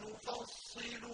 no falseiro.